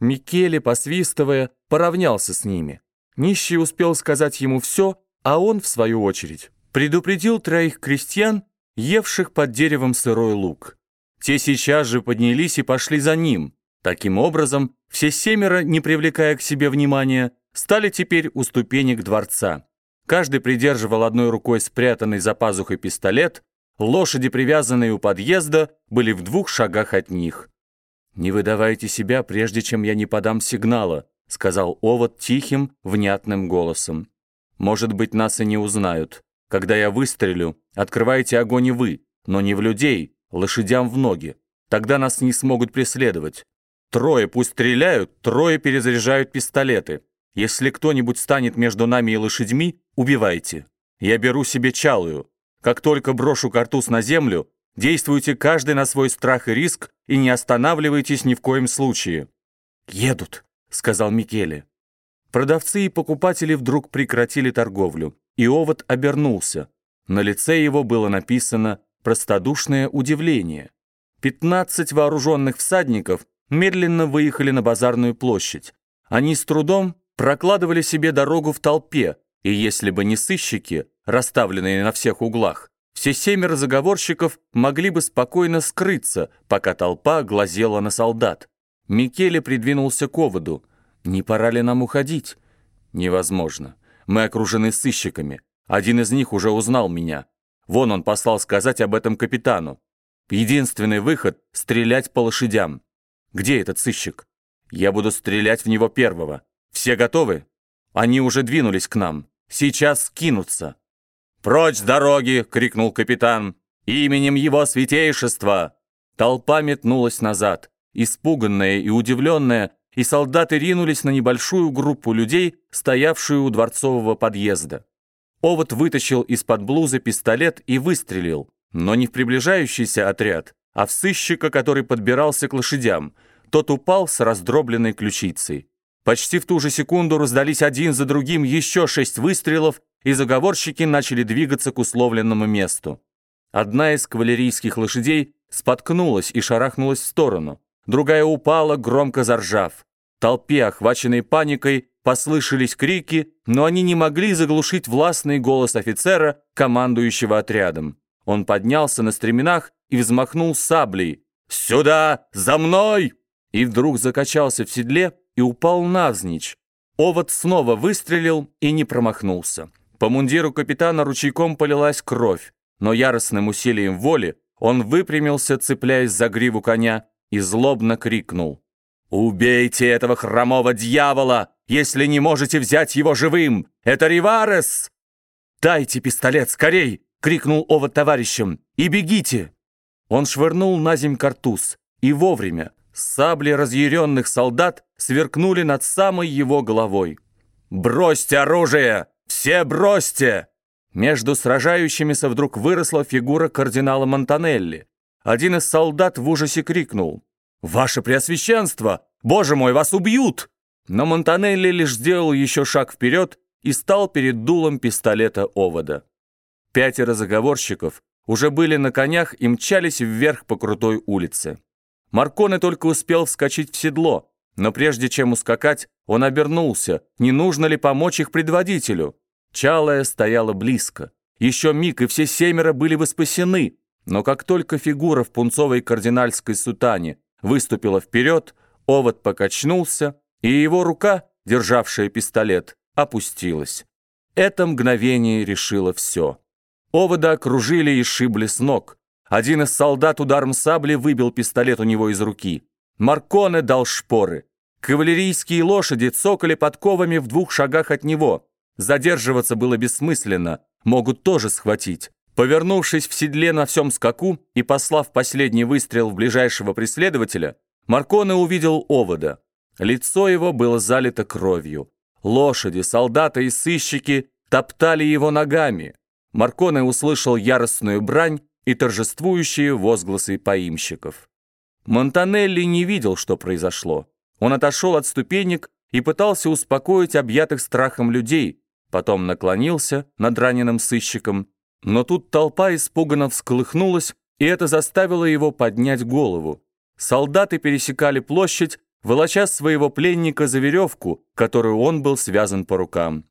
Микеле, посвистывая, поравнялся с ними. Нищий успел сказать ему все, а он, в свою очередь, предупредил троих крестьян, евших под деревом сырой лук. Те сейчас же поднялись и пошли за ним. Таким образом, все семеро, не привлекая к себе внимания, стали теперь у ступенек дворца. Каждый придерживал одной рукой спрятанный за пазухой пистолет, лошади, привязанные у подъезда, были в двух шагах от них. «Не выдавайте себя, прежде чем я не подам сигнала», сказал Овод тихим, внятным голосом. «Может быть, нас и не узнают. Когда я выстрелю, открывайте огонь и вы, но не в людей, лошадям в ноги. Тогда нас не смогут преследовать. Трое пусть стреляют, трое перезаряжают пистолеты. Если кто-нибудь станет между нами и лошадьми, убивайте. Я беру себе чалую. Как только брошу картуз на землю, действуйте каждый на свой страх и риск и не останавливайтесь ни в коем случае». «Едут», — сказал Микеле. Продавцы и покупатели вдруг прекратили торговлю, и овод обернулся. На лице его было написано простодушное удивление. Пятнадцать вооруженных всадников медленно выехали на базарную площадь. Они с трудом прокладывали себе дорогу в толпе, и если бы не сыщики, расставленные на всех углах, все семеро заговорщиков могли бы спокойно скрыться, пока толпа глазела на солдат. Микеле придвинулся к оводу. «Не пора ли нам уходить?» «Невозможно. Мы окружены сыщиками. Один из них уже узнал меня. Вон он послал сказать об этом капитану. Единственный выход — стрелять по лошадям. Где этот сыщик? Я буду стрелять в него первого. Все готовы? Они уже двинулись к нам. Сейчас скинутся. «Прочь с дороги!» — крикнул капитан. «Именем его святейшества!» Толпа метнулась назад. Испуганная и удивленная, и солдаты ринулись на небольшую группу людей, стоявшую у дворцового подъезда. Овод вытащил из-под блузы пистолет и выстрелил, но не в приближающийся отряд, а в сыщика, который подбирался к лошадям. Тот упал с раздробленной ключицей. Почти в ту же секунду раздались один за другим еще шесть выстрелов, и заговорщики начали двигаться к условленному месту. Одна из кавалерийских лошадей споткнулась и шарахнулась в сторону. Другая упала, громко заржав. Толпе, охваченной паникой, послышались крики, но они не могли заглушить властный голос офицера, командующего отрядом. Он поднялся на стременах и взмахнул саблей. «Сюда! За мной!» И вдруг закачался в седле, и упал навзничь. Овод снова выстрелил и не промахнулся. По мундиру капитана ручейком полилась кровь, но яростным усилием воли он выпрямился, цепляясь за гриву коня, и злобно крикнул. «Убейте этого хромого дьявола, если не можете взять его живым! Это Риварес!» «Дайте пистолет, скорей!» — крикнул Овод товарищам. «И бегите!» Он швырнул на земь картуз, и вовремя, Сабли разъяренных солдат сверкнули над самой его головой. «Бросьте оружие! Все бросьте!» Между сражающимися вдруг выросла фигура кардинала Монтанелли. Один из солдат в ужасе крикнул. «Ваше Преосвященство! Боже мой, вас убьют!» Но Монтанелли лишь сделал еще шаг вперед и стал перед дулом пистолета овода. Пятеро заговорщиков уже были на конях и мчались вверх по крутой улице. Марконе только успел вскочить в седло, но прежде чем ускакать, он обернулся, не нужно ли помочь их предводителю. Чалая стояла близко. Еще миг, и все семеро были бы спасены, но как только фигура в пунцовой кардинальской сутане выступила вперед, овод покачнулся, и его рука, державшая пистолет, опустилась. Это мгновение решило все. Овода окружили и шибли с ног. Один из солдат ударом сабли выбил пистолет у него из руки. Марконе дал шпоры. Кавалерийские лошади цокали подковами в двух шагах от него. Задерживаться было бессмысленно, могут тоже схватить. Повернувшись в седле на всем скаку и послав последний выстрел в ближайшего преследователя, Марконе увидел овода. Лицо его было залито кровью. Лошади, солдаты и сыщики топтали его ногами. Марконе услышал яростную брань и торжествующие возгласы поимщиков. Монтанелли не видел, что произошло. Он отошел от ступенек и пытался успокоить объятых страхом людей, потом наклонился над раненым сыщиком, но тут толпа испуганно всколыхнулась, и это заставило его поднять голову. Солдаты пересекали площадь, волоча своего пленника за веревку, которую он был связан по рукам.